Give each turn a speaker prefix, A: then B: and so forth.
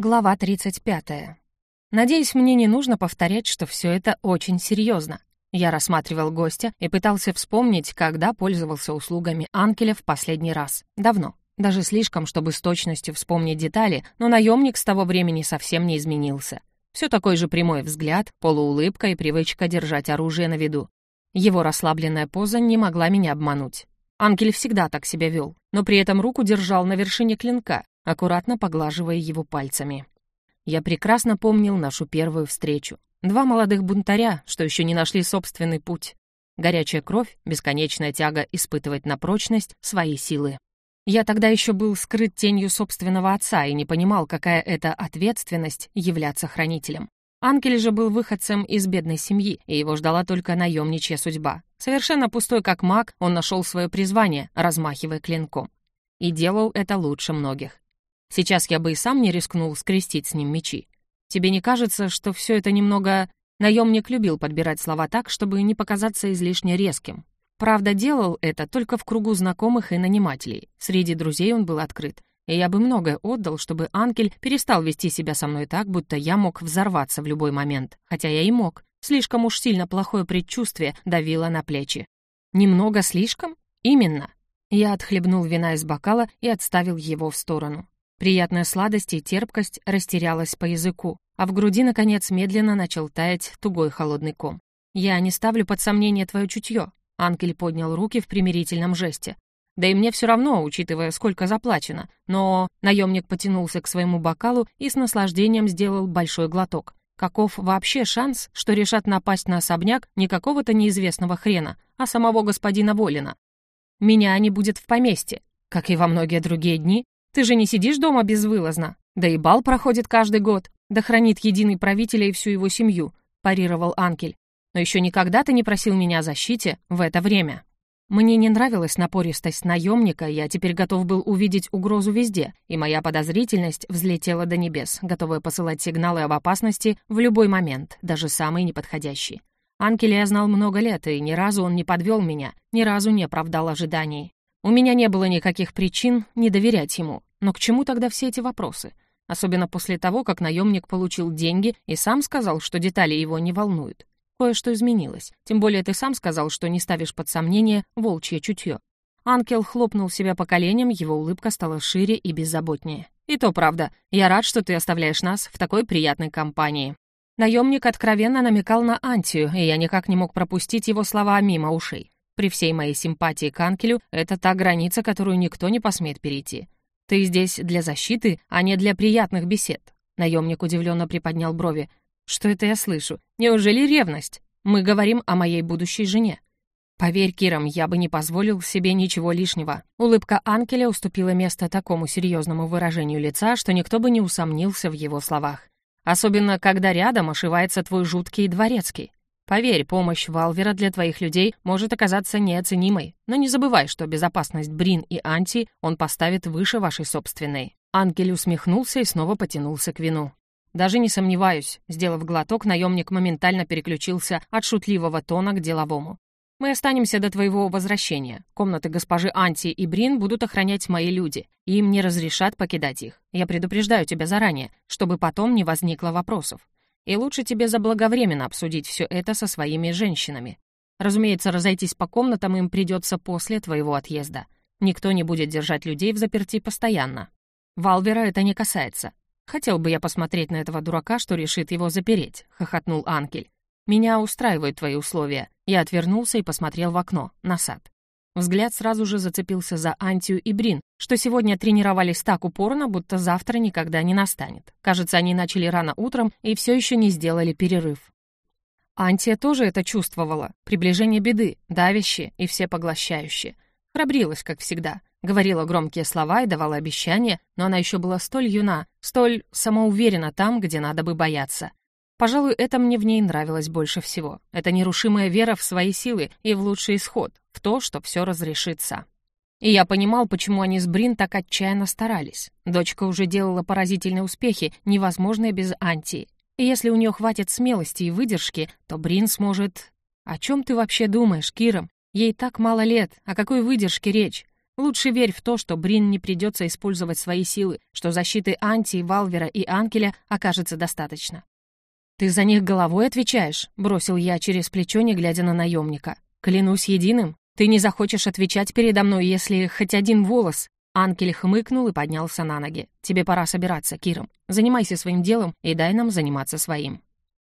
A: Глава 35. Надеюсь, мне не нужно повторять, что все это очень серьезно. Я рассматривал гостя и пытался вспомнить, когда пользовался услугами Анкеля в последний раз. Давно. Даже слишком, чтобы с точностью вспомнить детали, но наемник с того времени совсем не изменился. Все такой же прямой взгляд, полуулыбка и привычка держать оружие на виду. Его расслабленная поза не могла меня обмануть. Анкель всегда так себя вел, но при этом руку держал на вершине клинка, аккуратно поглаживая его пальцами. Я прекрасно помнил нашу первую встречу. Два молодых бунтаря, что еще не нашли собственный путь. Горячая кровь, бесконечная тяга испытывать на прочность свои силы. Я тогда еще был скрыт тенью собственного отца и не понимал, какая это ответственность являться хранителем. Анкель же был выходцем из бедной семьи, и его ждала только наемничья судьба. Совершенно пустой как маг, он нашел свое призвание, размахивая клинком. И делал это лучше многих. Сейчас я бы и сам не рискнул скрестить с ним мечи. Тебе не кажется, что все это немного... Наемник любил подбирать слова так, чтобы не показаться излишне резким. Правда, делал это только в кругу знакомых и нанимателей. Среди друзей он был открыт. И я бы многое отдал, чтобы Анкель перестал вести себя со мной так, будто я мог взорваться в любой момент. Хотя я и мог. Слишком уж сильно плохое предчувствие давило на плечи. Немного слишком? Именно. Я отхлебнул вина из бокала и отставил его в сторону. Приятная сладость и терпкость растерялась по языку, а в груди, наконец, медленно начал таять тугой холодный ком. «Я не ставлю под сомнение твое чутье», — Анкель поднял руки в примирительном жесте. «Да и мне все равно, учитывая, сколько заплачено, но...» Наемник потянулся к своему бокалу и с наслаждением сделал большой глоток. Каков вообще шанс, что решат напасть на особняк не какого-то неизвестного хрена, а самого господина Волина? Меня не будет в поместье. Как и во многие другие дни, ты же не сидишь дома безвылазно. Да и бал проходит каждый год. Да хранит единый правителя и всю его семью», — парировал Анкель. «Но еще никогда ты не просил меня о защите в это время». Мне не нравилась напористость наемника, я теперь готов был увидеть угрозу везде, и моя подозрительность взлетела до небес, готовая посылать сигналы об опасности в любой момент, даже самый неподходящий. Анкеля я знал много лет, и ни разу он не подвел меня, ни разу не оправдал ожиданий. У меня не было никаких причин не доверять ему. Но к чему тогда все эти вопросы? Особенно после того, как наемник получил деньги и сам сказал, что детали его не волнуют. Кое-что изменилось. Тем более ты сам сказал, что не ставишь под сомнение волчье чутье. Анкел хлопнул себя по коленям, его улыбка стала шире и беззаботнее. «И то правда. Я рад, что ты оставляешь нас в такой приятной компании». Наемник откровенно намекал на Антию, и я никак не мог пропустить его слова мимо ушей. При всей моей симпатии к Анкелю, это та граница, которую никто не посмеет перейти. Ты здесь для защиты, а не для приятных бесед. Наемник удивленно приподнял брови. Что это я слышу? Неужели ревность? Мы говорим о моей будущей жене. Поверь, Кирам, я бы не позволил себе ничего лишнего. Улыбка Анкеля уступила место такому серьезному выражению лица, что никто бы не усомнился в его словах. Особенно, когда рядом ошивается твой жуткий дворецкий. Поверь, помощь Валвера для твоих людей может оказаться неоценимой, но не забывай, что безопасность Брин и Анти он поставит выше вашей собственной». Анкель усмехнулся и снова потянулся к вину. «Даже не сомневаюсь», — сделав глоток, наемник моментально переключился от шутливого тона к деловому. «Мы останемся до твоего возвращения. Комнаты госпожи Анти и Брин будут охранять мои люди, и им не разрешат покидать их. Я предупреждаю тебя заранее, чтобы потом не возникло вопросов. И лучше тебе заблаговременно обсудить все это со своими женщинами. Разумеется, разойтись по комнатам им придется после твоего отъезда. Никто не будет держать людей в заперти постоянно. Валвера это не касается. Хотел бы я посмотреть на этого дурака, что решит его запереть», — хохотнул Анкель. «Меня устраивают твои условия». Я отвернулся и посмотрел в окно, на сад. Взгляд сразу же зацепился за Антию и Брин, что сегодня тренировались так упорно, будто завтра никогда не настанет. Кажется, они начали рано утром и все еще не сделали перерыв. Антия тоже это чувствовала. Приближение беды, давящее и всепоглощающее. Храбрилась, как всегда. Говорила громкие слова и давала обещания, но она еще была столь юна, столь самоуверена там, где надо бы бояться. Пожалуй, это мне в ней нравилось больше всего. Это нерушимая вера в свои силы и в лучший исход, в то, что все разрешится. И я понимал, почему они с Брин так отчаянно старались. Дочка уже делала поразительные успехи, невозможные без Антии. И если у нее хватит смелости и выдержки, то Брин сможет... О чем ты вообще думаешь, Киром? Ей так мало лет, о какой выдержке речь? Лучше верь в то, что Брин не придется использовать свои силы, что защиты Анти, Валвера и Анкеля окажется достаточно. «Ты за них головой отвечаешь?» — бросил я через плечо, не глядя на наемника. «Клянусь единым, ты не захочешь отвечать передо мной, если хоть один волос...» Анкель хмыкнул и поднялся на ноги. «Тебе пора собираться, Киром. Занимайся своим делом и дай нам заниматься своим».